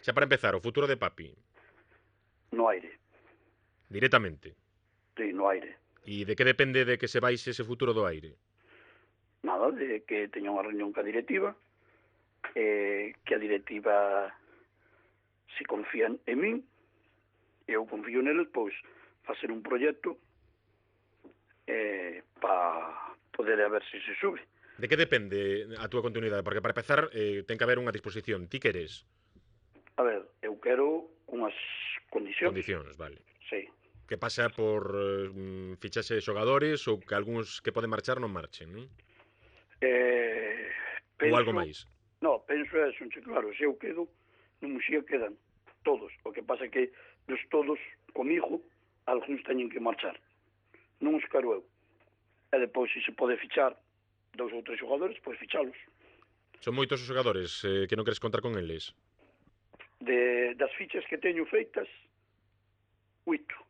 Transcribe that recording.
Xa para empezar, o futuro de Papi. No aire. Directamente. Sí, no aire. E de que depende de que se baixe ese futuro do aire? Nada, de que teña unha reunión ca directiva, eh, que a directiva se confían en min, e eu confío neles, pois, facer un proxecto eh, para poder a ver se se sube. De que depende a túa continuidade? Porque para empezar eh, ten que haber unha disposición. Ti queres? A ver, eu quero unhas condicións. Condicións, vale. Sí. Que pasa por eh, fichaxe de xogadores ou que algúns que poden marchar non marchen, non? Eh, penso, ou algo máis. No, penso é un claro, se eu quedo, no Muxía quedan todos. O que pasa é que dos todos comigo, algúns teñen que marchar. Non os quero eu. E depois, se se pode fichar dous ou tres xogadores, pois fichalos. Son moitos os xogadores eh, que non queres contar con eles de, das fichas que teño feitas, oito.